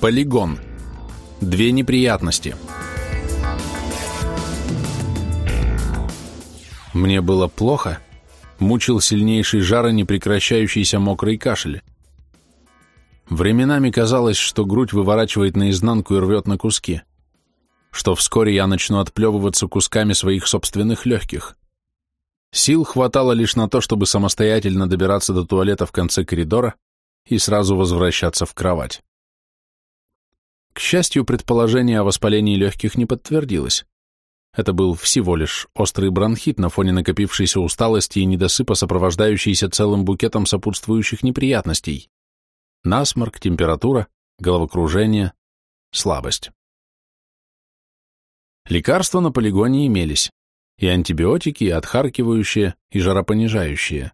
Полигон. Две неприятности. Мне было плохо, мучил сильнейший жар и непрекращающийся мокрый кашель. Временами казалось, что грудь выворачивает наизнанку и рвет на куски, что вскоре я начну отплевываться кусками своих собственных легких. Сил хватало лишь на то, чтобы самостоятельно добираться до туалета в конце коридора и сразу возвращаться в кровать. К счастью, предположение о воспалении легких не подтвердилось. Это был всего лишь острый бронхит на фоне накопившейся усталости и недосыпа, сопровождающийся целым букетом сопутствующих неприятностей. Насморк, температура, головокружение, слабость. Лекарства на полигоне имелись, и антибиотики, и отхаркивающие, и жаропонижающие.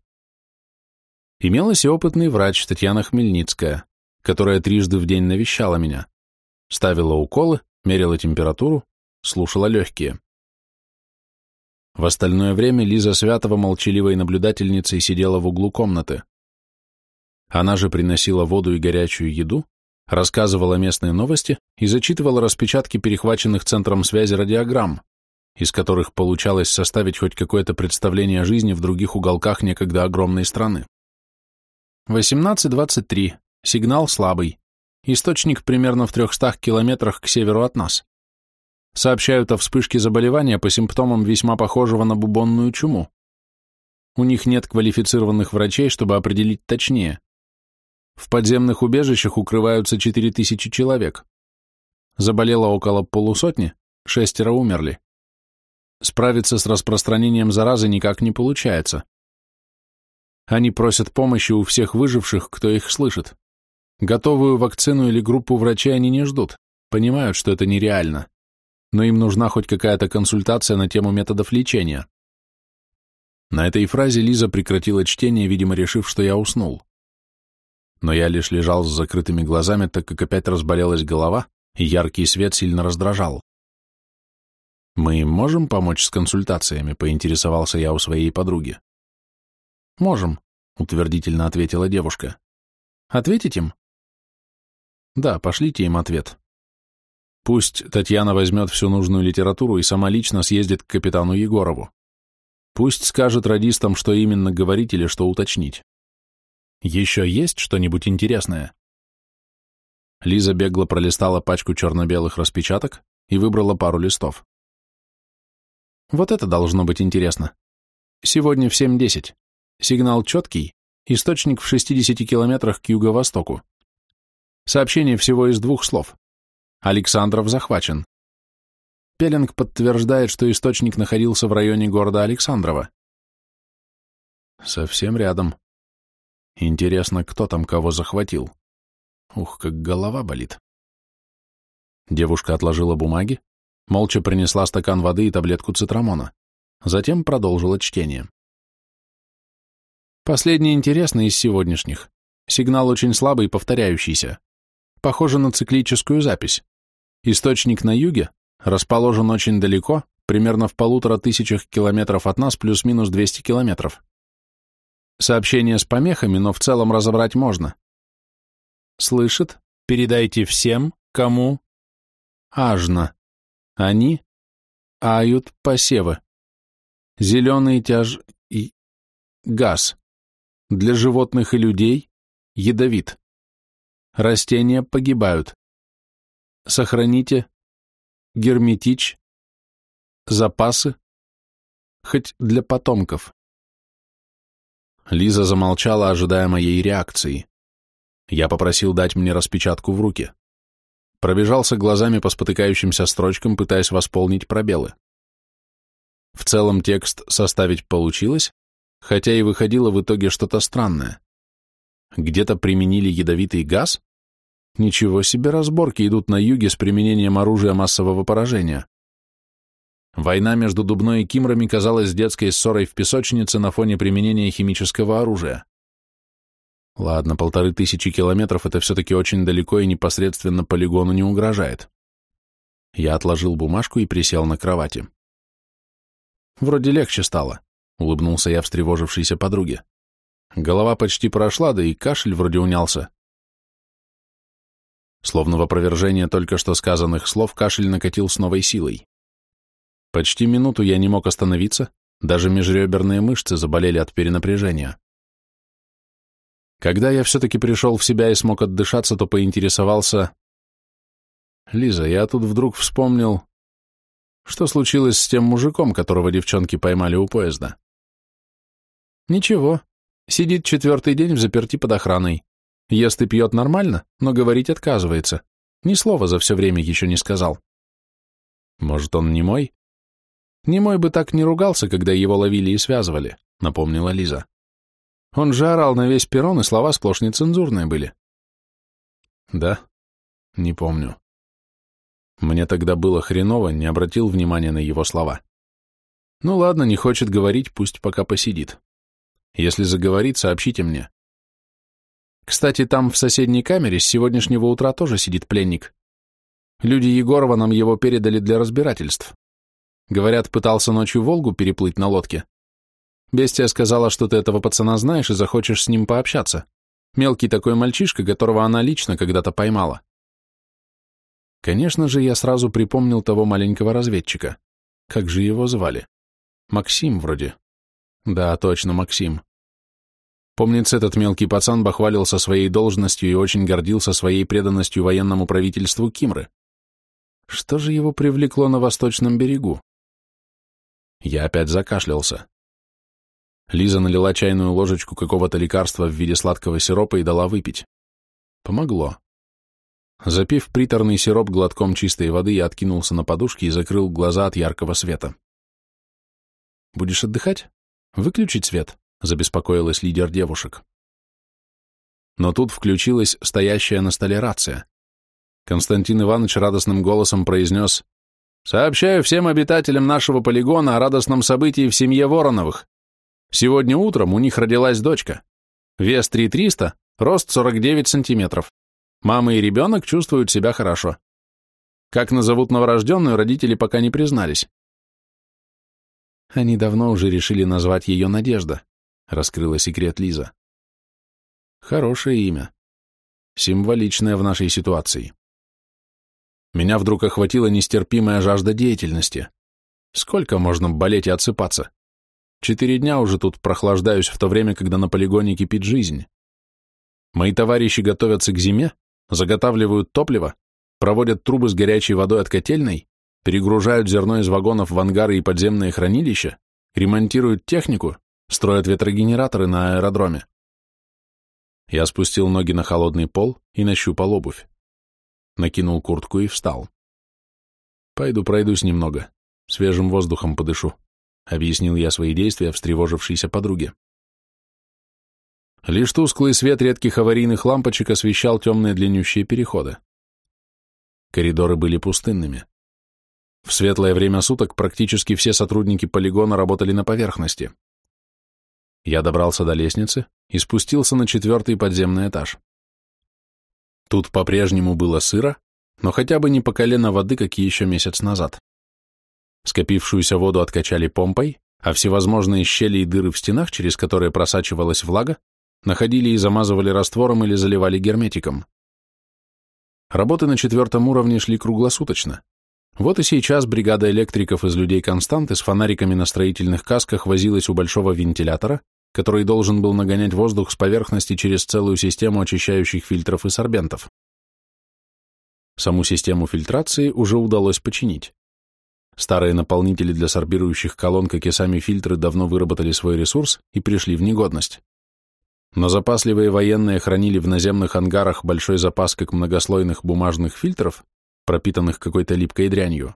Имелась и опытный врач Татьяна Хмельницкая, которая трижды в день навещала меня ставила уколы, мерила температуру, слушала легкие. В остальное время Лиза Святова молчаливой наблюдательницей сидела в углу комнаты. Она же приносила воду и горячую еду, рассказывала местные новости и зачитывала распечатки перехваченных центром связи радиограмм, из которых получалось составить хоть какое-то представление о жизни в других уголках некогда огромной страны. 18.23. Сигнал слабый. Источник примерно в 300 километрах к северу от нас. Сообщают о вспышке заболевания по симптомам весьма похожего на бубонную чуму. У них нет квалифицированных врачей, чтобы определить точнее. В подземных убежищах укрываются 4000 человек. Заболело около полусотни, шестеро умерли. Справиться с распространением заразы никак не получается. Они просят помощи у всех выживших, кто их слышит. Готовую вакцину или группу врачей они не ждут, понимают, что это нереально, но им нужна хоть какая-то консультация на тему методов лечения. На этой фразе Лиза прекратила чтение, видимо, решив, что я уснул. Но я лишь лежал с закрытыми глазами, так как опять разболелась голова, и яркий свет сильно раздражал. «Мы можем помочь с консультациями?» — поинтересовался я у своей подруги. «Можем», — утвердительно ответила девушка. «Ответить им?» Да, пошлите им ответ. Пусть Татьяна возьмет всю нужную литературу и сама лично съездит к капитану Егорову. Пусть скажет радистам, что именно говорить или что уточнить. Еще есть что-нибудь интересное? Лиза бегло пролистала пачку черно-белых распечаток и выбрала пару листов. Вот это должно быть интересно. Сегодня в 7.10. Сигнал четкий, источник в 60 километрах к юго-востоку. Сообщение всего из двух слов. Александров захвачен. Пелинг подтверждает, что источник находился в районе города Александрова. Совсем рядом. Интересно, кто там кого захватил. Ух, как голова болит. Девушка отложила бумаги, молча принесла стакан воды и таблетку цитрамона. Затем продолжила чтение. Последний интересный из сегодняшних. Сигнал очень слабый и повторяющийся похоже на циклическую запись. Источник на юге расположен очень далеко, примерно в полутора тысячах километров от нас, плюс-минус 200 километров. Сообщение с помехами, но в целом разобрать можно. Слышит? Передайте всем, кому ажно. Они ают посевы. Зеленый тяж и газ. Для животных и людей ядовит. Растения погибают. Сохраните герметич, запасы, хоть для потомков. Лиза замолчала, ожидая моей реакции. Я попросил дать мне распечатку в руки. Пробежался глазами по спотыкающимся строчкам, пытаясь восполнить пробелы. В целом текст составить получилось, хотя и выходило в итоге что-то странное. Где-то применили ядовитый газ? Ничего себе разборки идут на юге с применением оружия массового поражения. Война между Дубной и Кимрами казалась детской ссорой в песочнице на фоне применения химического оружия. Ладно, полторы тысячи километров — это все-таки очень далеко и непосредственно полигону не угрожает. Я отложил бумажку и присел на кровати. Вроде легче стало, — улыбнулся я встревожившейся подруге. Голова почти прошла, да и кашель вроде унялся. Словно в опровержение только что сказанных слов кашель накатил с новой силой. Почти минуту я не мог остановиться, даже межреберные мышцы заболели от перенапряжения. Когда я все-таки пришел в себя и смог отдышаться, то поинтересовался... «Лиза, я тут вдруг вспомнил, что случилось с тем мужиком, которого девчонки поймали у поезда?» «Ничего. Сидит четвертый день в заперти под охраной. Ест и пьет нормально, но говорить отказывается. Ни слова за все время еще не сказал. Может, он не мой? Не мой бы так не ругался, когда его ловили и связывали, напомнила Лиза. Он же орал на весь перрон, и слова сплошь нецензурные были. Да? Не помню. Мне тогда было хреново, не обратил внимания на его слова. Ну ладно, не хочет говорить, пусть пока посидит. Если заговорит, сообщите мне. Кстати, там в соседней камере с сегодняшнего утра тоже сидит пленник. Люди Егорова нам его передали для разбирательств. Говорят, пытался ночью Волгу переплыть на лодке. Бестия сказала, что ты этого пацана знаешь и захочешь с ним пообщаться. Мелкий такой мальчишка, которого она лично когда-то поймала. Конечно же, я сразу припомнил того маленького разведчика. Как же его звали? Максим вроде. Да, точно, Максим. Помнится, этот мелкий пацан бахвалился своей должностью и очень гордился своей преданностью военному правительству Кимры. Что же его привлекло на восточном берегу? Я опять закашлялся. Лиза налила чайную ложечку какого-то лекарства в виде сладкого сиропа и дала выпить. Помогло. Запив приторный сироп глотком чистой воды, я откинулся на подушке и закрыл глаза от яркого света. «Будешь отдыхать? Выключить свет?» Забеспокоилась лидер девушек. Но тут включилась стоящая на столе рация. Константин Иванович радостным голосом произнес «Сообщаю всем обитателям нашего полигона о радостном событии в семье Вороновых. Сегодня утром у них родилась дочка. Вес 3300, рост 49 сантиметров. Мама и ребенок чувствуют себя хорошо. Как назовут новорожденную, родители пока не признались. Они давно уже решили назвать ее Надежда. — раскрыла секрет Лиза. Хорошее имя. Символичное в нашей ситуации. Меня вдруг охватила нестерпимая жажда деятельности. Сколько можно болеть и отсыпаться? Четыре дня уже тут прохлаждаюсь в то время, когда на полигоне кипит жизнь. Мои товарищи готовятся к зиме, заготавливают топливо, проводят трубы с горячей водой от котельной, перегружают зерно из вагонов в ангары и подземные хранилища, ремонтируют технику, Строят ветрогенераторы на аэродроме. Я спустил ноги на холодный пол и нащупал обувь. Накинул куртку и встал. «Пойду пройдусь немного, свежим воздухом подышу», — объяснил я свои действия встревожившейся подруге. Лишь тусклый свет редких аварийных лампочек освещал темные длиннющие переходы. Коридоры были пустынными. В светлое время суток практически все сотрудники полигона работали на поверхности. Я добрался до лестницы и спустился на четвертый подземный этаж. Тут по-прежнему было сыро, но хотя бы не по колено воды, как и еще месяц назад. Скопившуюся воду откачали помпой, а всевозможные щели и дыры в стенах, через которые просачивалась влага, находили и замазывали раствором или заливали герметиком. Работы на четвертом уровне шли круглосуточно. Вот и сейчас бригада электриков из людей Константы с фонариками на строительных касках возилась у большого вентилятора, который должен был нагонять воздух с поверхности через целую систему очищающих фильтров и сорбентов. Саму систему фильтрации уже удалось починить. Старые наполнители для сорбирующих колонн, как и сами фильтры, давно выработали свой ресурс и пришли в негодность. Но запасливые военные хранили в наземных ангарах большой запас как многослойных бумажных фильтров, пропитанных какой-то липкой дрянью,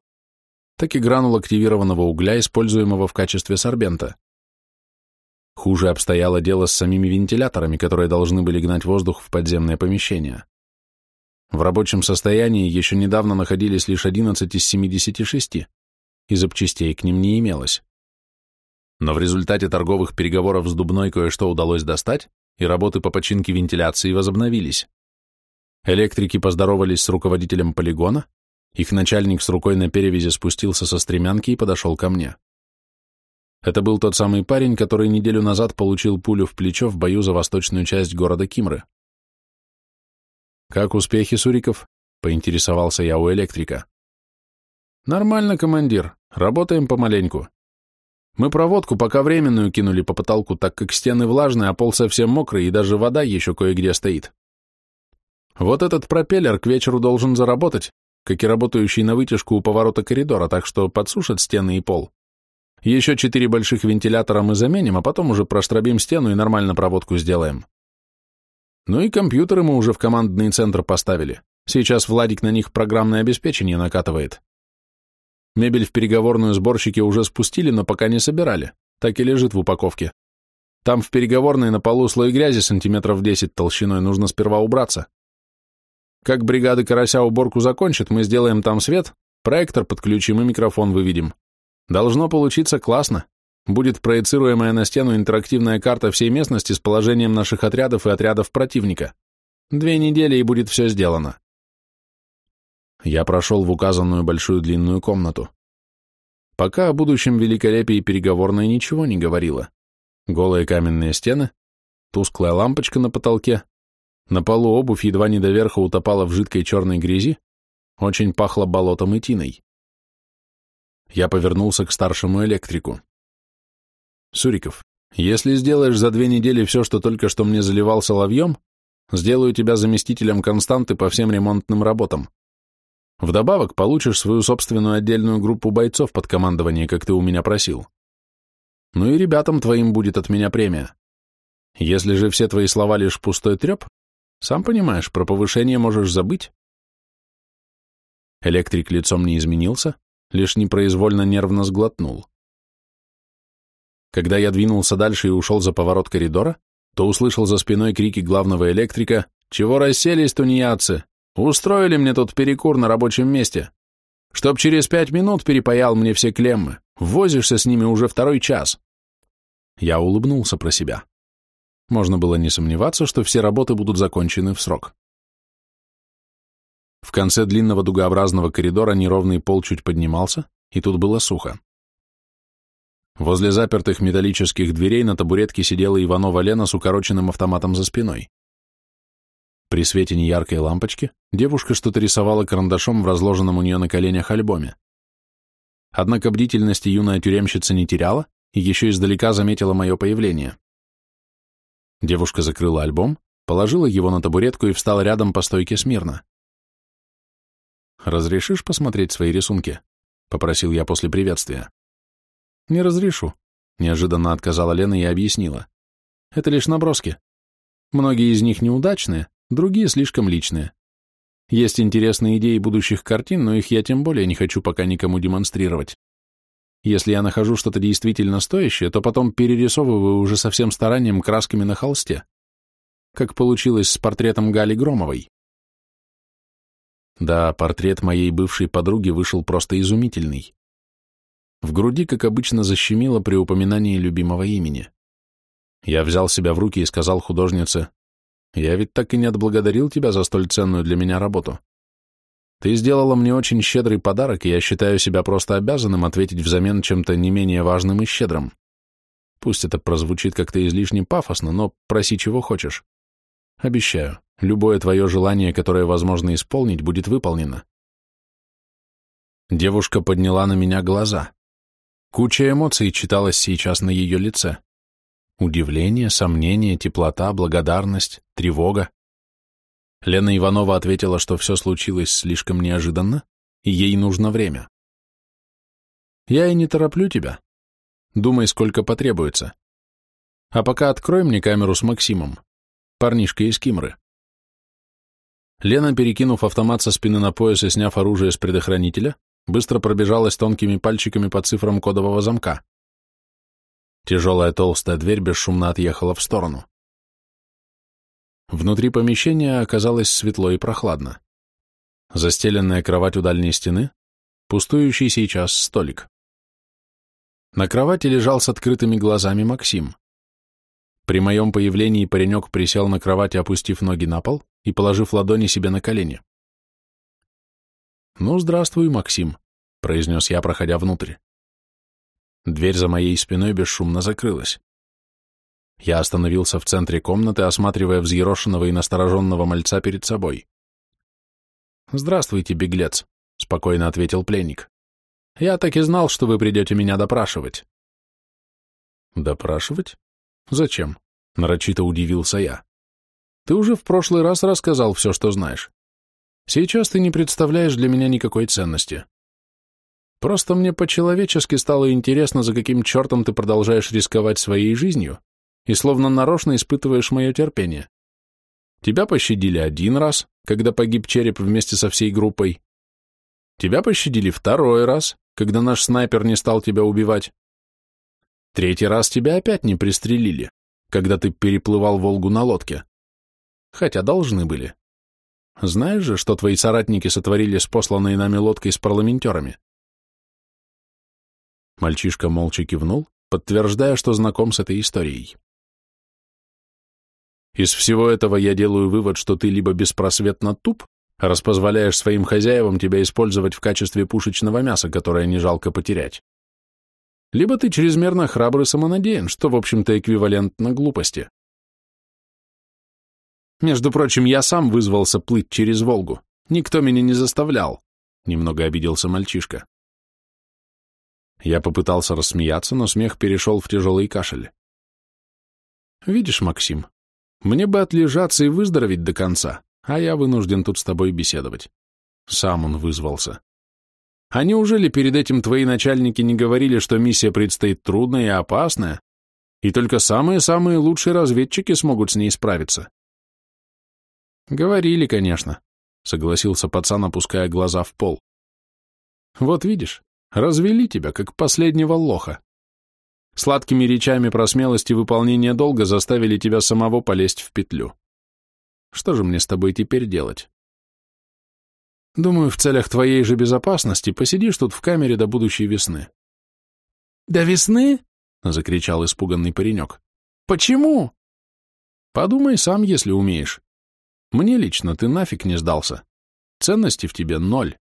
так и гранул активированного угля, используемого в качестве сорбента. Хуже обстояло дело с самими вентиляторами, которые должны были гнать воздух в подземное помещение. В рабочем состоянии еще недавно находились лишь 11 из 76, и запчастей к ним не имелось. Но в результате торговых переговоров с Дубной кое-что удалось достать, и работы по починке вентиляции возобновились. Электрики поздоровались с руководителем полигона, их начальник с рукой на перевязи спустился со стремянки и подошел ко мне. Это был тот самый парень, который неделю назад получил пулю в плечо в бою за восточную часть города Кимры. «Как успехи, Суриков?» — поинтересовался я у электрика. «Нормально, командир. Работаем помаленьку. Мы проводку пока временную кинули по потолку, так как стены влажные, а пол совсем мокрый, и даже вода еще кое-где стоит. Вот этот пропеллер к вечеру должен заработать, как и работающий на вытяжку у поворота коридора, так что подсушат стены и пол. Еще четыре больших вентилятора мы заменим, а потом уже проштробим стену и нормально проводку сделаем. Ну и компьютеры мы уже в командный центр поставили. Сейчас Владик на них программное обеспечение накатывает. Мебель в переговорную сборщики уже спустили, но пока не собирали. Так и лежит в упаковке. Там в переговорной на полу слой грязи сантиметров 10 толщиной, нужно сперва убраться. Как бригады карася уборку закончат, мы сделаем там свет, проектор подключим и микрофон выведем. Должно получиться классно. Будет проецируемая на стену интерактивная карта всей местности с положением наших отрядов и отрядов противника. Две недели и будет все сделано. Я прошел в указанную большую длинную комнату. Пока о будущем великолепии переговорной ничего не говорила. Голые каменные стены, тусклая лампочка на потолке, на полу обувь едва не до верха утопала в жидкой черной грязи, очень пахло болотом и тиной. Я повернулся к старшему электрику. «Суриков, если сделаешь за две недели все, что только что мне заливал соловьем, сделаю тебя заместителем константы по всем ремонтным работам. Вдобавок получишь свою собственную отдельную группу бойцов под командование, как ты у меня просил. Ну и ребятам твоим будет от меня премия. Если же все твои слова лишь пустой треп, сам понимаешь, про повышение можешь забыть. Электрик лицом не изменился, лишь непроизвольно нервно сглотнул. Когда я двинулся дальше и ушел за поворот коридора, то услышал за спиной крики главного электрика «Чего расселись, тунеядцы? Устроили мне тут перекур на рабочем месте. Чтоб через пять минут перепаял мне все клеммы. Возишься с ними уже второй час». Я улыбнулся про себя. Можно было не сомневаться, что все работы будут закончены в срок. В конце длинного дугообразного коридора неровный пол чуть поднимался, и тут было сухо. Возле запертых металлических дверей на табуретке сидела Иванова Лена с укороченным автоматом за спиной. При свете неяркой лампочки девушка что-то рисовала карандашом в разложенном у нее на коленях альбоме. Однако бдительности юная тюремщица не теряла и еще издалека заметила мое появление. Девушка закрыла альбом, положила его на табуретку и встала рядом по стойке смирно. «Разрешишь посмотреть свои рисунки?» — попросил я после приветствия. «Не разрешу», — неожиданно отказала Лена и объяснила. «Это лишь наброски. Многие из них неудачные, другие слишком личные. Есть интересные идеи будущих картин, но их я тем более не хочу пока никому демонстрировать. Если я нахожу что-то действительно стоящее, то потом перерисовываю уже со всем старанием красками на холсте, как получилось с портретом Гали Громовой. Да, портрет моей бывшей подруги вышел просто изумительный. В груди, как обычно, защемило при упоминании любимого имени. Я взял себя в руки и сказал художнице, «Я ведь так и не отблагодарил тебя за столь ценную для меня работу. Ты сделала мне очень щедрый подарок, и я считаю себя просто обязанным ответить взамен чем-то не менее важным и щедрым. Пусть это прозвучит как-то излишне пафосно, но проси чего хочешь. Обещаю, любое твое желание, которое возможно исполнить, будет выполнено. Девушка подняла на меня глаза. Куча эмоций читалась сейчас на ее лице. Удивление, сомнение, теплота, благодарность, тревога. Лена Иванова ответила, что все случилось слишком неожиданно, и ей нужно время. Я и не тороплю тебя. Думай, сколько потребуется. А пока открой мне камеру с Максимом, парнишка из Кимры. Лена, перекинув автомат со спины на пояс и сняв оружие с предохранителя, быстро пробежалась тонкими пальчиками по цифрам кодового замка. Тяжелая толстая дверь бесшумно отъехала в сторону. Внутри помещения оказалось светло и прохладно. Застеленная кровать у дальней стены, пустующий сейчас столик. На кровати лежал с открытыми глазами Максим. При моем появлении паренек присел на кровати, опустив ноги на пол и положив ладони себе на колени. «Ну, здравствуй, Максим», — произнес я, проходя внутрь. Дверь за моей спиной бесшумно закрылась. Я остановился в центре комнаты, осматривая взъерошенного и настороженного мальца перед собой. Здравствуйте, беглец, спокойно ответил пленник. Я так и знал, что вы придете меня допрашивать. Допрашивать? Зачем? Нарочито удивился я. Ты уже в прошлый раз рассказал все, что знаешь. Сейчас ты не представляешь для меня никакой ценности. Просто мне по-человечески стало интересно, за каким чертом ты продолжаешь рисковать своей жизнью и словно нарочно испытываешь мое терпение. Тебя пощадили один раз, когда погиб череп вместе со всей группой. Тебя пощадили второй раз, когда наш снайпер не стал тебя убивать. Третий раз тебя опять не пристрелили, когда ты переплывал Волгу на лодке. Хотя должны были. Знаешь же, что твои соратники сотворили с посланной нами лодкой с парламентерами? Мальчишка молча кивнул, подтверждая, что знаком с этой историей. Из всего этого я делаю вывод, что ты либо беспросветно туп, раз позволяешь своим хозяевам тебя использовать в качестве пушечного мяса, которое не жалко потерять. Либо ты чрезмерно храбрый самонадеян, что, в общем-то, эквивалентно глупости. Между прочим, я сам вызвался плыть через Волгу. Никто меня не заставлял. Немного обиделся мальчишка. Я попытался рассмеяться, но смех перешел в тяжелый кашель. Видишь, Максим, мне бы отлежаться и выздороветь до конца, а я вынужден тут с тобой беседовать. Сам он вызвался. А неужели перед этим твои начальники не говорили, что миссия предстоит трудная и опасная, и только самые-самые лучшие разведчики смогут с ней справиться? Говорили, конечно, согласился пацан, опуская глаза в пол. Вот видишь, развели тебя, как последнего лоха. Сладкими речами про смелость и выполнение долга заставили тебя самого полезть в петлю. Что же мне с тобой теперь делать? Думаю, в целях твоей же безопасности посидишь тут в камере до будущей весны. До весны? Закричал испуганный паренек. Почему? Подумай сам, если умеешь. Мне лично ты нафиг не сдался. Ценности в тебе ноль.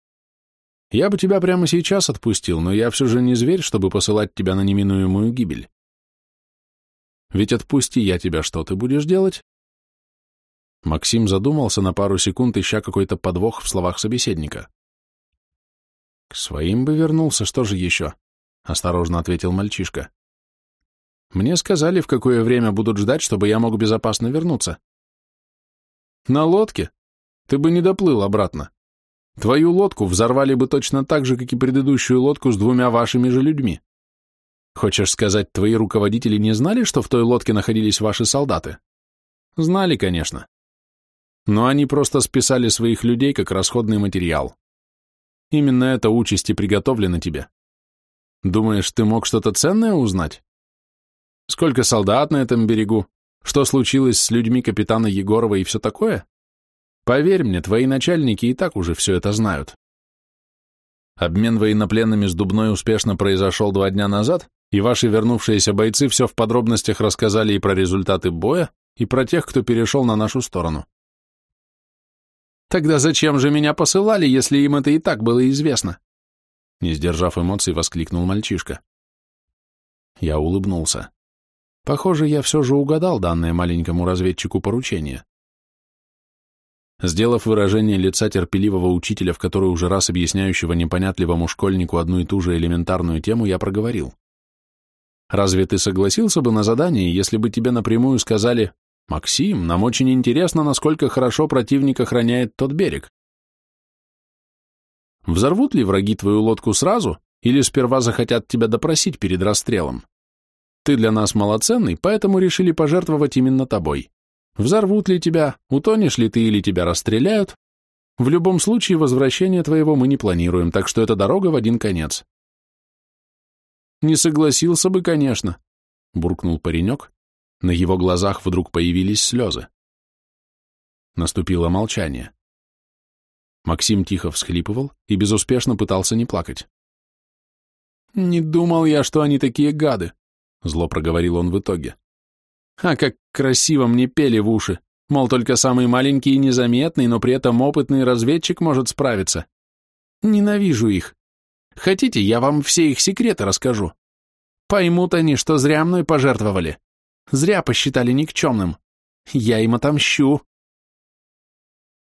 Я бы тебя прямо сейчас отпустил, но я все же не зверь, чтобы посылать тебя на неминуемую гибель. Ведь отпусти я тебя, что ты будешь делать? Максим задумался на пару секунд, ища какой-то подвох в словах собеседника. К своим бы вернулся, что же еще? Осторожно ответил мальчишка. Мне сказали, в какое время будут ждать, чтобы я мог безопасно вернуться. На лодке? Ты бы не доплыл обратно. Твою лодку взорвали бы точно так же, как и предыдущую лодку с двумя вашими же людьми. Хочешь сказать, твои руководители не знали, что в той лодке находились ваши солдаты? Знали, конечно. Но они просто списали своих людей как расходный материал. Именно эта участь и приготовлена тебе. Думаешь, ты мог что-то ценное узнать? Сколько солдат на этом берегу? Что случилось с людьми капитана Егорова и все такое? Поверь мне, твои начальники и так уже все это знают. Обмен военнопленными с Дубной успешно произошел два дня назад, и ваши вернувшиеся бойцы все в подробностях рассказали и про результаты боя, и про тех, кто перешел на нашу сторону. Тогда зачем же меня посылали, если им это и так было известно? Не сдержав эмоций, воскликнул мальчишка. Я улыбнулся. Похоже, я все же угадал данное маленькому разведчику поручение. Сделав выражение лица терпеливого учителя, в который уже раз объясняющего непонятливому школьнику одну и ту же элементарную тему, я проговорил. «Разве ты согласился бы на задание, если бы тебе напрямую сказали, «Максим, нам очень интересно, насколько хорошо противник охраняет тот берег». Взорвут ли враги твою лодку сразу, или сперва захотят тебя допросить перед расстрелом? Ты для нас малоценный, поэтому решили пожертвовать именно тобой. Взорвут ли тебя, утонешь ли ты или тебя расстреляют? В любом случае возвращение твоего мы не планируем, так что это дорога в один конец. Не согласился бы, конечно, буркнул паренек. На его глазах вдруг появились слезы. Наступило молчание. Максим тихо всхлипывал и безуспешно пытался не плакать. «Не думал я, что они такие гады», — зло проговорил он в итоге. А как красиво мне пели в уши. Мол, только самый маленький и незаметный, но при этом опытный разведчик может справиться. Ненавижу их. Хотите, я вам все их секреты расскажу? Поймут они, что зря мной пожертвовали. Зря посчитали никчемным. Я им отомщу.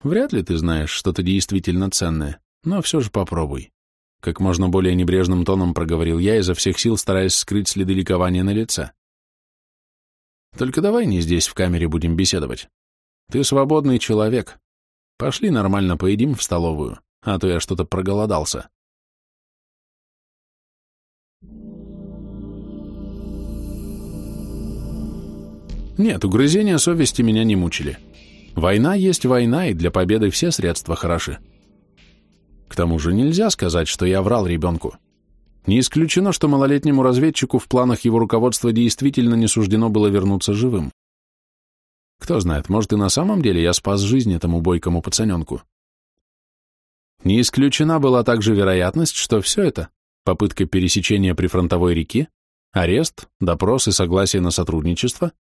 Вряд ли ты знаешь что-то действительно ценное, но все же попробуй. Как можно более небрежным тоном проговорил я, изо всех сил стараясь скрыть следы ликования на лице. Только давай не здесь в камере будем беседовать. Ты свободный человек. Пошли нормально поедим в столовую, а то я что-то проголодался. Нет, угрызения совести меня не мучили. Война есть война, и для победы все средства хороши. К тому же нельзя сказать, что я врал ребенку. Не исключено, что малолетнему разведчику в планах его руководства действительно не суждено было вернуться живым. Кто знает, может и на самом деле я спас жизнь этому бойкому пацаненку. Не исключена была также вероятность, что все это — попытка пересечения прифронтовой реки, арест, допрос и согласие на сотрудничество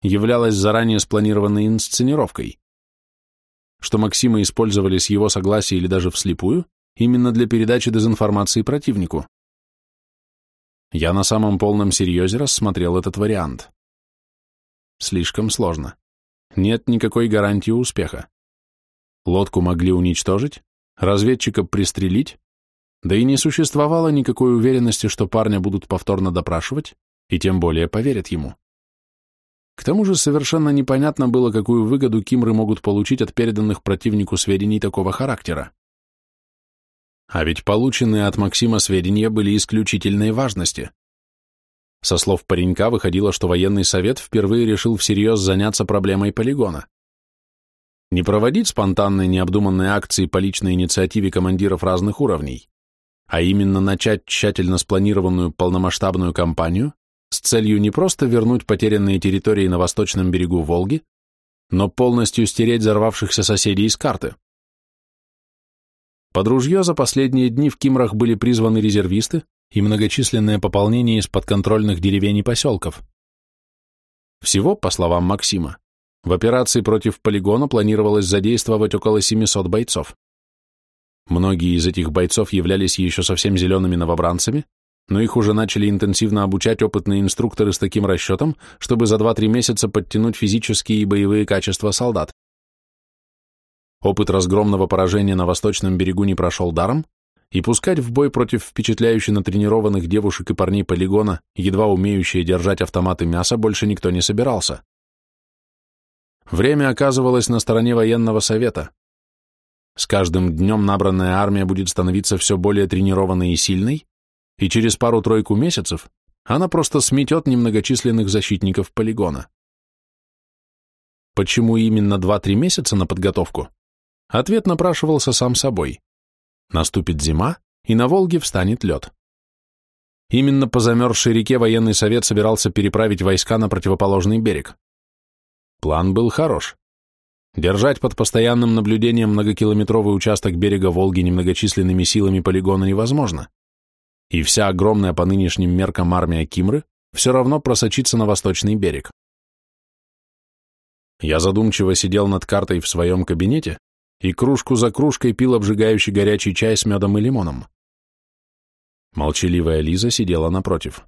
являлась заранее спланированной инсценировкой, что Максима использовали с его согласия или даже вслепую именно для передачи дезинформации противнику. Я на самом полном серьезе рассмотрел этот вариант. Слишком сложно. Нет никакой гарантии успеха. Лодку могли уничтожить, разведчика пристрелить, да и не существовало никакой уверенности, что парня будут повторно допрашивать, и тем более поверят ему. К тому же совершенно непонятно было, какую выгоду Кимры могут получить от переданных противнику сведений такого характера. А ведь полученные от Максима сведения были исключительной важности. Со слов паренька выходило, что военный совет впервые решил всерьез заняться проблемой полигона. Не проводить спонтанные необдуманные акции по личной инициативе командиров разных уровней, а именно начать тщательно спланированную полномасштабную кампанию, с целью не просто вернуть потерянные территории на восточном берегу Волги, но полностью стереть взорвавшихся соседей из карты. Под ружье за последние дни в Кимрах были призваны резервисты и многочисленное пополнение из подконтрольных деревень и поселков. Всего, по словам Максима, в операции против полигона планировалось задействовать около 700 бойцов. Многие из этих бойцов являлись еще совсем зелеными новобранцами, но их уже начали интенсивно обучать опытные инструкторы с таким расчетом, чтобы за 2-3 месяца подтянуть физические и боевые качества солдат. Опыт разгромного поражения на восточном берегу не прошел даром, и пускать в бой против впечатляюще натренированных девушек и парней полигона, едва умеющие держать автоматы мяса, больше никто не собирался. Время оказывалось на стороне военного совета. С каждым днем набранная армия будет становиться все более тренированной и сильной, и через пару-тройку месяцев она просто сметет немногочисленных защитников полигона. Почему именно 2-3 месяца на подготовку? Ответ напрашивался сам собой. Наступит зима, и на Волге встанет лед. Именно по замерзшей реке военный совет собирался переправить войска на противоположный берег. План был хорош. Держать под постоянным наблюдением многокилометровый участок берега Волги немногочисленными силами полигона невозможно и вся огромная по нынешним меркам армия Кимры все равно просочится на восточный берег. Я задумчиво сидел над картой в своем кабинете и кружку за кружкой пил обжигающий горячий чай с медом и лимоном. Молчаливая Лиза сидела напротив.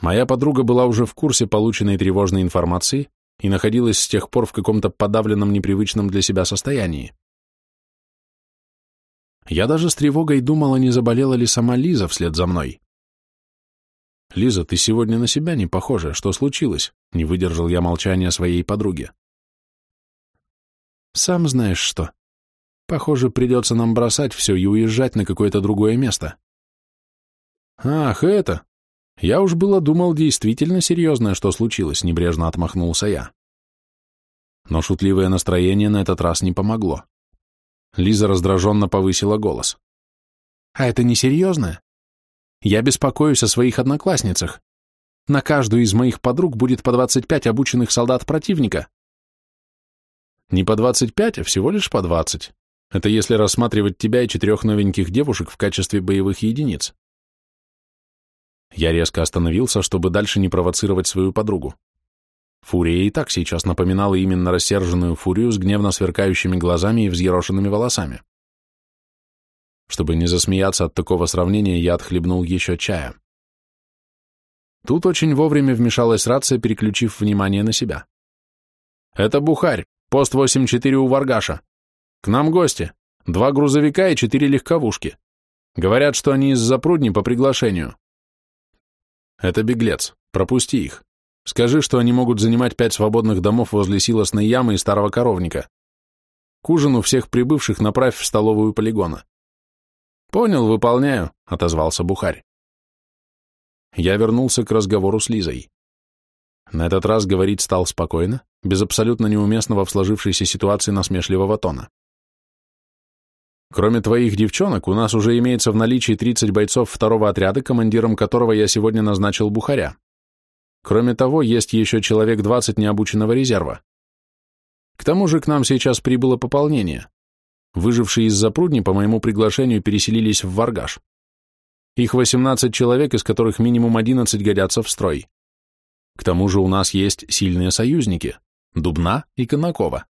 Моя подруга была уже в курсе полученной тревожной информации и находилась с тех пор в каком-то подавленном непривычном для себя состоянии. Я даже с тревогой думала, не заболела ли сама Лиза вслед за мной. «Лиза, ты сегодня на себя не похожа. Что случилось?» — не выдержал я молчания своей подруги. «Сам знаешь что. Похоже, придется нам бросать все и уезжать на какое-то другое место». «Ах, это! Я уж было думал, действительно серьезное, что случилось», — небрежно отмахнулся я. Но шутливое настроение на этот раз не помогло. Лиза раздраженно повысила голос. «А это не серьезно? Я беспокоюсь о своих одноклассницах. На каждую из моих подруг будет по 25 обученных солдат противника». «Не по 25, а всего лишь по 20. Это если рассматривать тебя и четырех новеньких девушек в качестве боевых единиц». Я резко остановился, чтобы дальше не провоцировать свою подругу. Фурия и так сейчас напоминала именно рассерженную фурию с гневно сверкающими глазами и взъерошенными волосами. Чтобы не засмеяться от такого сравнения, я отхлебнул еще чая. Тут очень вовремя вмешалась рация, переключив внимание на себя. «Это Бухарь. Пост 8-4 у Варгаша. К нам гости. Два грузовика и четыре легковушки. Говорят, что они из Запрудни по приглашению. Это беглец. Пропусти их. Скажи, что они могут занимать пять свободных домов возле силосной ямы и старого коровника. К ужину всех прибывших направь в столовую полигона. Понял, выполняю, отозвался Бухарь. Я вернулся к разговору с Лизой. На этот раз говорить стал спокойно, без абсолютно неуместного в сложившейся ситуации насмешливого тона. Кроме твоих девчонок, у нас уже имеется в наличии 30 бойцов второго отряда, командиром которого я сегодня назначил Бухаря. Кроме того, есть еще человек 20 необученного резерва. К тому же к нам сейчас прибыло пополнение. Выжившие из Запрудни по моему приглашению переселились в Варгаш. Их 18 человек, из которых минимум 11 годятся в строй. К тому же у нас есть сильные союзники – Дубна и Конакова.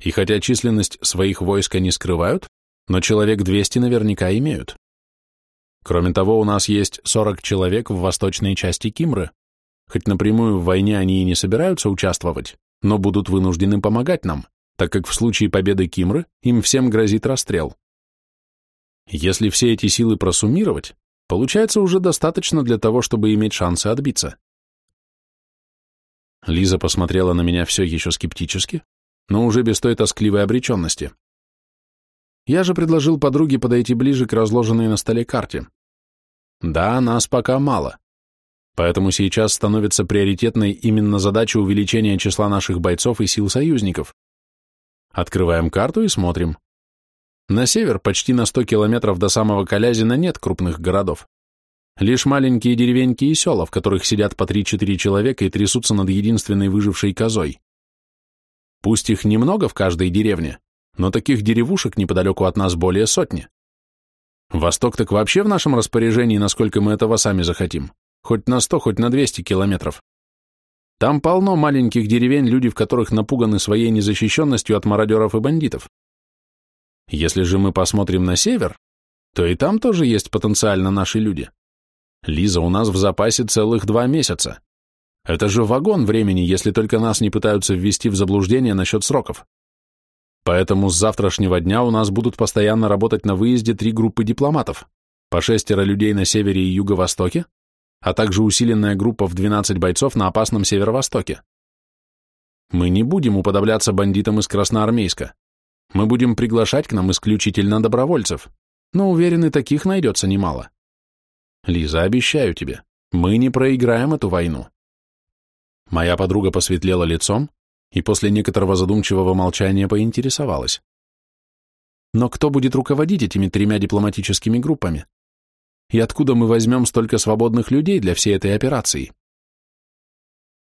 И хотя численность своих войск они скрывают, но человек 200 наверняка имеют. Кроме того, у нас есть 40 человек в восточной части Кимры. Хоть напрямую в войне они и не собираются участвовать, но будут вынуждены помогать нам, так как в случае победы Кимры им всем грозит расстрел. Если все эти силы просуммировать, получается уже достаточно для того, чтобы иметь шансы отбиться. Лиза посмотрела на меня все еще скептически, но уже без той тоскливой обреченности. Я же предложил подруге подойти ближе к разложенной на столе карте. Да, нас пока мало. Поэтому сейчас становится приоритетной именно задача увеличения числа наших бойцов и сил союзников. Открываем карту и смотрим. На север, почти на 100 километров до самого Калязина, нет крупных городов. Лишь маленькие деревеньки и села, в которых сидят по 3-4 человека и трясутся над единственной выжившей козой. Пусть их немного в каждой деревне, но таких деревушек неподалеку от нас более сотни. Восток так вообще в нашем распоряжении, насколько мы этого сами захотим, хоть на 100, хоть на 200 километров. Там полно маленьких деревень, люди в которых напуганы своей незащищенностью от мародеров и бандитов. Если же мы посмотрим на север, то и там тоже есть потенциально наши люди. Лиза, у нас в запасе целых два месяца. Это же вагон времени, если только нас не пытаются ввести в заблуждение насчет сроков. Поэтому с завтрашнего дня у нас будут постоянно работать на выезде три группы дипломатов, по шестеро людей на севере и юго-востоке, а также усиленная группа в 12 бойцов на опасном северо-востоке. Мы не будем уподобляться бандитам из Красноармейска. Мы будем приглашать к нам исключительно добровольцев, но уверены, таких найдется немало. Лиза, обещаю тебе, мы не проиграем эту войну. Моя подруга посветлела лицом, и после некоторого задумчивого молчания поинтересовалась. Но кто будет руководить этими тремя дипломатическими группами? И откуда мы возьмем столько свободных людей для всей этой операции?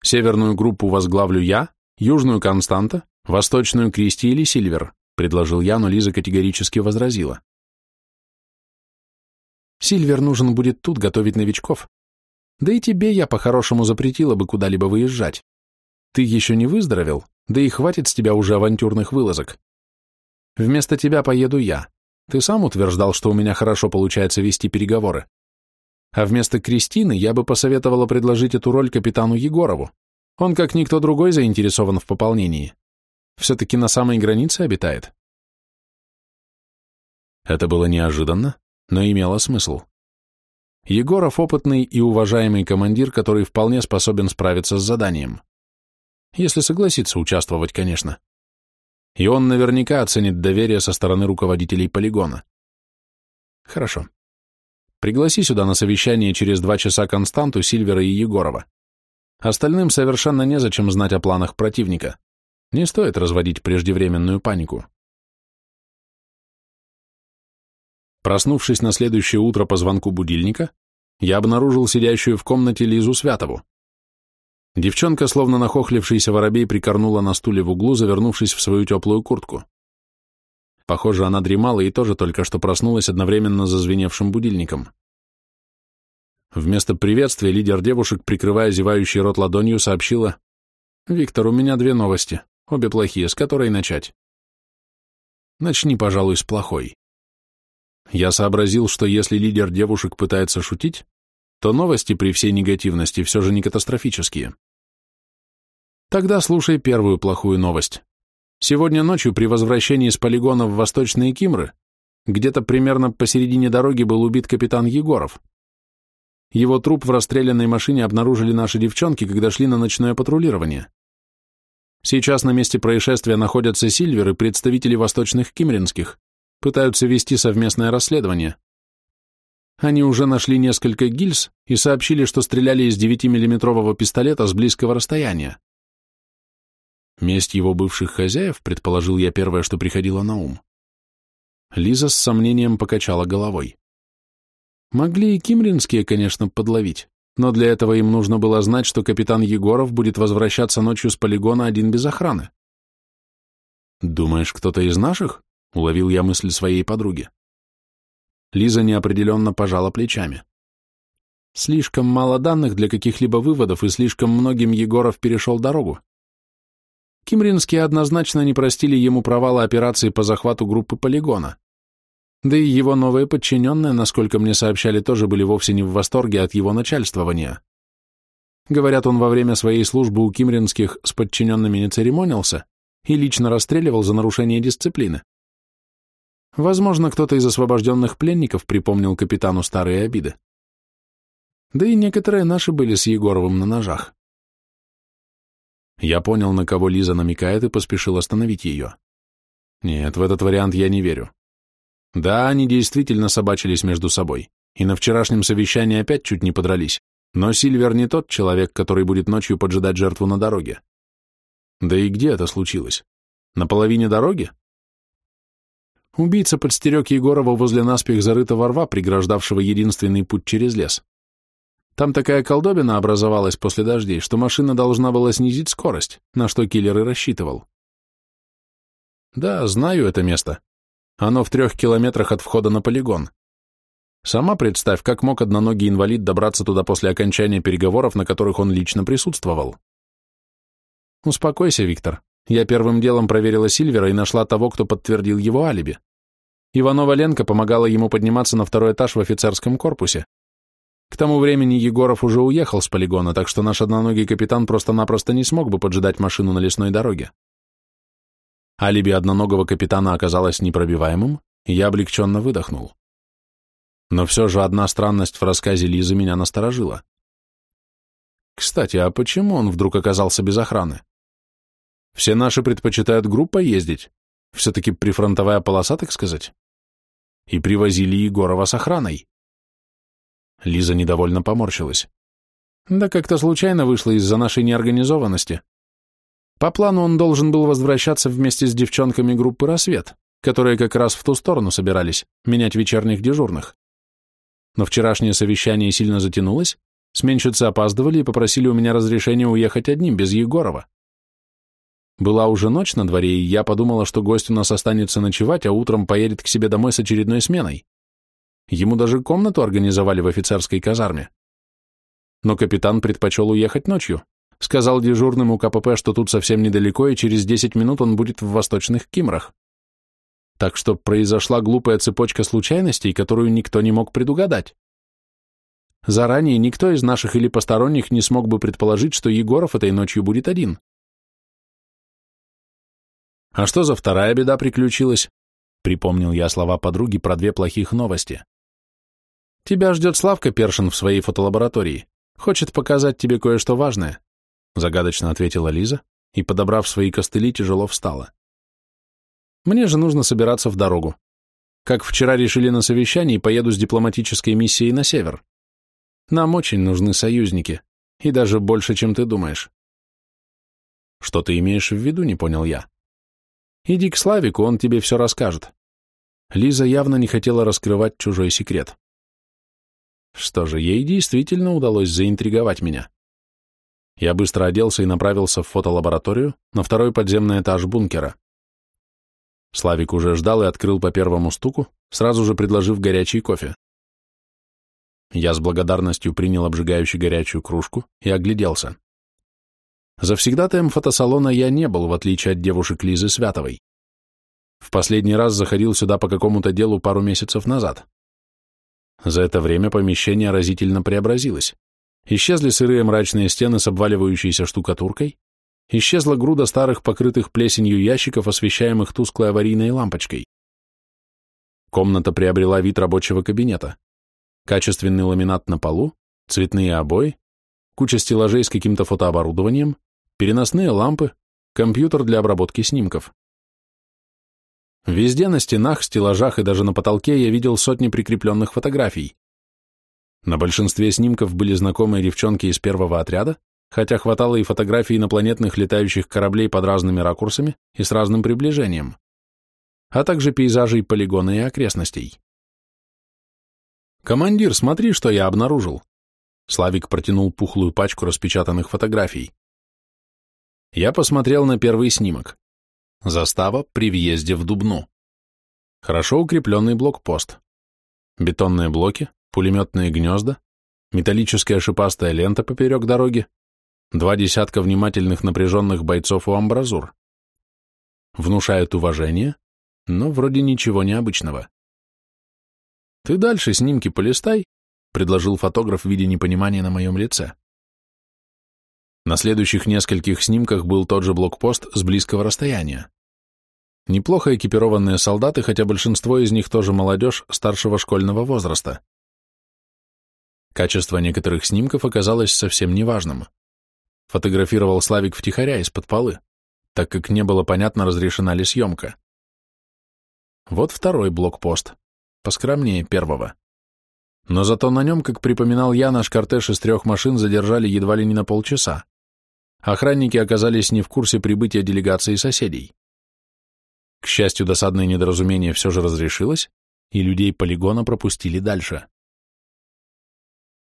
Северную группу возглавлю я, южную — Константа, восточную — Кристи или Сильвер, предложил я, но Лиза категорически возразила. Сильвер нужен будет тут готовить новичков. Да и тебе я по-хорошему запретила бы куда-либо выезжать. Ты еще не выздоровел, да и хватит с тебя уже авантюрных вылазок. Вместо тебя поеду я. Ты сам утверждал, что у меня хорошо получается вести переговоры. А вместо Кристины я бы посоветовала предложить эту роль капитану Егорову. Он, как никто другой, заинтересован в пополнении. Все-таки на самой границе обитает. Это было неожиданно, но имело смысл. Егоров опытный и уважаемый командир, который вполне способен справиться с заданием. Если согласится участвовать, конечно. И он наверняка оценит доверие со стороны руководителей полигона. Хорошо. Пригласи сюда на совещание через два часа Константу, Сильвера и Егорова. Остальным совершенно незачем знать о планах противника. Не стоит разводить преждевременную панику. Проснувшись на следующее утро по звонку будильника, я обнаружил сидящую в комнате Лизу Святову. Девчонка, словно нахохлившийся воробей, прикорнула на стуле в углу, завернувшись в свою теплую куртку. Похоже, она дремала и тоже только что проснулась одновременно зазвеневшим будильником. Вместо приветствия лидер девушек, прикрывая зевающий рот ладонью, сообщила «Виктор, у меня две новости, обе плохие, с которой начать?» «Начни, пожалуй, с плохой». Я сообразил, что если лидер девушек пытается шутить, то новости при всей негативности все же не катастрофические. Тогда слушай первую плохую новость. Сегодня ночью при возвращении с полигона в Восточные Кимры где-то примерно посередине дороги был убит капитан Егоров. Его труп в расстрелянной машине обнаружили наши девчонки, когда шли на ночное патрулирование. Сейчас на месте происшествия находятся Сильвер и представители восточных кимринских, пытаются вести совместное расследование. Они уже нашли несколько гильз и сообщили, что стреляли из 9-миллиметрового пистолета с близкого расстояния. Месть его бывших хозяев, предположил я первое, что приходило на ум. Лиза с сомнением покачала головой. Могли и кимринские, конечно, подловить, но для этого им нужно было знать, что капитан Егоров будет возвращаться ночью с полигона один без охраны. «Думаешь, кто-то из наших?» — уловил я мысль своей подруги. Лиза неопределенно пожала плечами. Слишком мало данных для каких-либо выводов, и слишком многим Егоров перешел дорогу. Кимринские однозначно не простили ему провала операции по захвату группы полигона. Да и его новые подчиненные, насколько мне сообщали, тоже были вовсе не в восторге от его начальствования. Говорят, он во время своей службы у кимринских с подчиненными не церемонился и лично расстреливал за нарушение дисциплины. Возможно, кто-то из освобожденных пленников припомнил капитану старые обиды. Да и некоторые наши были с Егоровым на ножах. Я понял, на кого Лиза намекает, и поспешил остановить ее. Нет, в этот вариант я не верю. Да, они действительно собачились между собой, и на вчерашнем совещании опять чуть не подрались, но Сильвер не тот человек, который будет ночью поджидать жертву на дороге. Да и где это случилось? На половине дороги? Убийца подстерег Егорова возле наспех зарытого рва, преграждавшего единственный путь через лес. Там такая колдобина образовалась после дождей, что машина должна была снизить скорость, на что киллер и рассчитывал. Да, знаю это место, оно в трех километрах от входа на полигон. Сама представь, как мог одноногий инвалид добраться туда после окончания переговоров, на которых он лично присутствовал. Успокойся, Виктор. Я первым делом проверила Сильвера и нашла того, кто подтвердил его алиби. Иванова Ленка помогала ему подниматься на второй этаж в офицерском корпусе. К тому времени Егоров уже уехал с полигона, так что наш одноногий капитан просто-напросто не смог бы поджидать машину на лесной дороге. Алиби одноногого капитана оказалось непробиваемым, и я облегченно выдохнул. Но все же одна странность в рассказе Лизы меня насторожила. Кстати, а почему он вдруг оказался без охраны? Все наши предпочитают группой ездить, все-таки прифронтовая полоса, так сказать. И привозили Егорова с охраной. Лиза недовольно поморщилась. Да как-то случайно вышло из-за нашей неорганизованности. По плану он должен был возвращаться вместе с девчонками группы «Рассвет», которые как раз в ту сторону собирались, менять вечерних дежурных. Но вчерашнее совещание сильно затянулось, сменщицы опаздывали и попросили у меня разрешения уехать одним, без Егорова. Была уже ночь на дворе, и я подумала, что гость у нас останется ночевать, а утром поедет к себе домой с очередной сменой. Ему даже комнату организовали в офицерской казарме. Но капитан предпочел уехать ночью, Сказал дежурному КПП, что тут совсем недалеко, и через 10 минут он будет в восточных Кимрах. Так что произошла глупая цепочка случайностей, которую никто не мог предугадать. Заранее никто из наших или посторонних не смог бы предположить, что Егоров этой ночью будет один. А что за вторая беда приключилась? Припомнил я слова подруги про две плохих новости. Тебя ждет Славка Першин в своей фотолаборатории. Хочет показать тебе кое-что важное. Загадочно ответила Лиза и, подобрав свои костыли, тяжело встала. Мне же нужно собираться в дорогу. Как вчера решили на совещании, поеду с дипломатической миссией на север. Нам очень нужны союзники, и даже больше, чем ты думаешь. Что ты имеешь в виду, не понял я. Иди к Славику, он тебе все расскажет. Лиза явно не хотела раскрывать чужой секрет. Что же, ей действительно удалось заинтриговать меня. Я быстро оделся и направился в фотолабораторию на второй подземный этаж бункера. Славик уже ждал и открыл по первому стуку, сразу же предложив горячий кофе. Я с благодарностью принял обжигающую горячую кружку и огляделся. Завсегдатаем фотосалона я не был, в отличие от девушек Лизы Святовой. В последний раз заходил сюда по какому-то делу пару месяцев назад. За это время помещение разительно преобразилось. Исчезли сырые мрачные стены с обваливающейся штукатуркой, исчезла груда старых покрытых плесенью ящиков, освещаемых тусклой аварийной лампочкой. Комната приобрела вид рабочего кабинета. Качественный ламинат на полу, цветные обои, куча стеллажей с каким-то фотооборудованием, переносные лампы, компьютер для обработки снимков. Везде на стенах, стеллажах и даже на потолке я видел сотни прикрепленных фотографий. На большинстве снимков были знакомые девчонки из первого отряда, хотя хватало и фотографий инопланетных летающих кораблей под разными ракурсами и с разным приближением, а также пейзажей полигона и окрестностей. «Командир, смотри, что я обнаружил!» Славик протянул пухлую пачку распечатанных фотографий. Я посмотрел на первый снимок. Застава при въезде в Дубну. Хорошо укрепленный блокпост. Бетонные блоки, пулеметные гнезда, металлическая шипастая лента поперек дороги, Два десятка внимательных напряженных бойцов у амбразур. Внушают уважение, но вроде ничего необычного. «Ты дальше снимки полистай», — предложил фотограф, видя непонимание на моем лице. На следующих нескольких снимках был тот же блокпост с близкого расстояния. Неплохо экипированные солдаты, хотя большинство из них тоже молодежь старшего школьного возраста. Качество некоторых снимков оказалось совсем неважным. Фотографировал Славик втихаря из-под полы, так как не было понятно, разрешена ли съемка. Вот второй блокпост, поскромнее первого. Но зато на нем, как припоминал я, наш кортеж из трех машин задержали едва ли не на полчаса. Охранники оказались не в курсе прибытия делегации соседей. К счастью, досадное недоразумение все же разрешилось, и людей полигона пропустили дальше.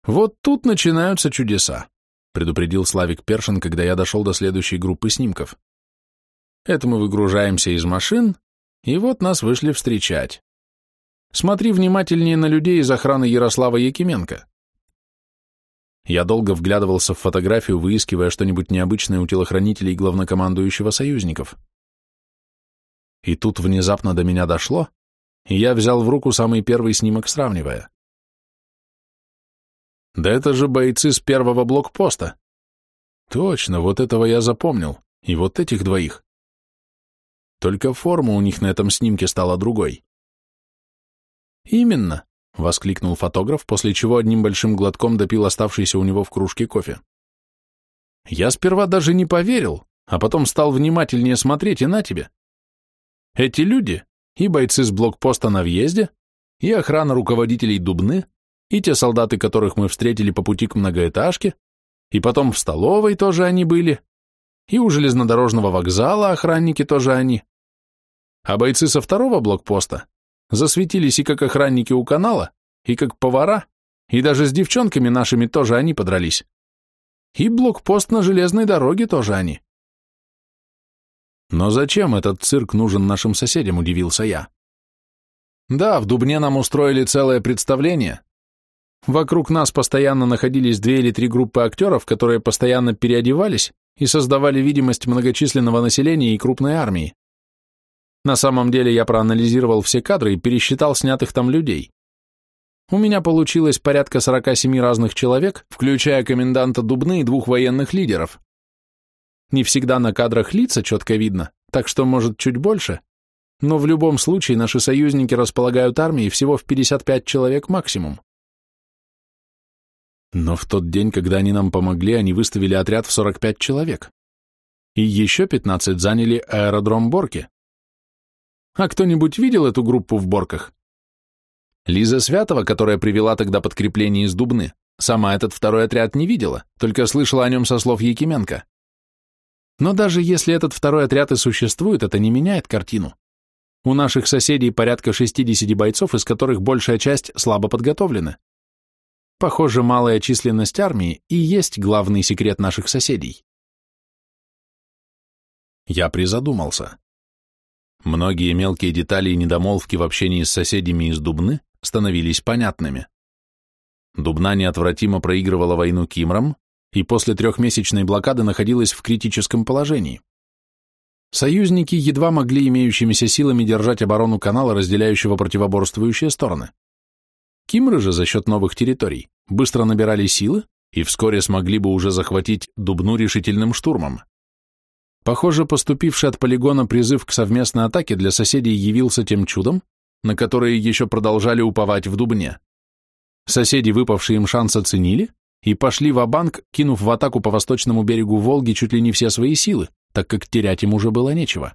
Вот тут начинаются чудеса предупредил Славик Першин, когда я дошел до следующей группы снимков. Это мы выгружаемся из машин, и вот нас вышли встречать. Смотри внимательнее на людей из охраны Ярослава Якименко. Я долго вглядывался в фотографию, выискивая что-нибудь необычное у телохранителей главнокомандующего союзников. И тут внезапно до меня дошло, и я взял в руку самый первый снимок, сравнивая. Да это же бойцы с первого блокпоста. Точно, вот этого я запомнил. И вот этих двоих. Только форма у них на этом снимке стала другой. Именно, воскликнул фотограф, после чего одним большим глотком допил оставшийся у него в кружке кофе. Я сперва даже не поверил, а потом стал внимательнее смотреть и на тебе. Эти люди, и бойцы с блокпоста на въезде, и охрана руководителей Дубны, и те солдаты, которых мы встретили по пути к многоэтажке, и потом в столовой тоже они были, и у железнодорожного вокзала охранники тоже они. А бойцы со второго блокпоста засветились и как охранники у канала, и как повара, и даже с девчонками нашими тоже они подрались. И блокпост на железной дороге тоже они. Но зачем этот цирк нужен нашим соседям, удивился я. Да, в Дубне нам устроили целое представление, Вокруг нас постоянно находились две или три группы актеров, которые постоянно переодевались и создавали видимость многочисленного населения и крупной армии. На самом деле я проанализировал все кадры и пересчитал снятых там людей. У меня получилось порядка 47 разных человек, включая коменданта Дубны и двух военных лидеров. Не всегда на кадрах лица четко видно, так что, может, чуть больше, но в любом случае наши союзники располагают армией всего в 55 человек максимум. Но в тот день, когда они нам помогли, они выставили отряд в 45 человек. И еще 15 заняли аэродром Борки. А кто-нибудь видел эту группу в Борках? Лиза Святова, которая привела тогда подкрепление из Дубны, сама этот второй отряд не видела, только слышала о нем со слов Якименко. Но даже если этот второй отряд и существует, это не меняет картину. У наших соседей порядка 60 бойцов, из которых большая часть слабо подготовлены. Похоже, малая численность армии и есть главный секрет наших соседей. Я призадумался. Многие мелкие детали и недомолвки в общении с соседями из Дубны становились понятными. Дубна неотвратимо проигрывала войну Кимрам и после трехмесячной блокады находилась в критическом положении. Союзники едва могли имеющимися силами держать оборону канала, разделяющего противоборствующие стороны. Кимры же за счет новых территорий быстро набирали силы и вскоре смогли бы уже захватить Дубну решительным штурмом. Похоже, поступивший от полигона призыв к совместной атаке для соседей явился тем чудом, на которое еще продолжали уповать в Дубне. Соседи, выпавшие им шанс, оценили и пошли в банк кинув в атаку по восточному берегу Волги чуть ли не все свои силы, так как терять им уже было нечего.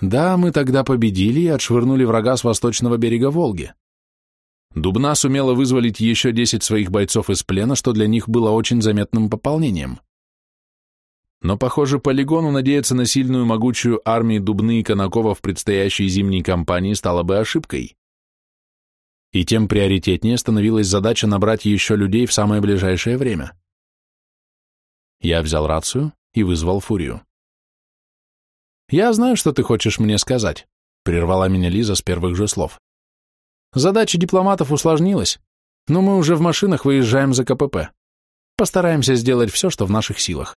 Да, мы тогда победили и отшвырнули врага с восточного берега Волги. Дубна сумела вызволить еще 10 своих бойцов из плена, что для них было очень заметным пополнением. Но, похоже, полигону надеяться на сильную могучую армию Дубны и Конакова в предстоящей зимней кампании стало бы ошибкой. И тем приоритетнее становилась задача набрать еще людей в самое ближайшее время. Я взял рацию и вызвал Фурию. «Я знаю, что ты хочешь мне сказать», — прервала меня Лиза с первых же слов. «Задача дипломатов усложнилась, но мы уже в машинах выезжаем за КПП. Постараемся сделать все, что в наших силах.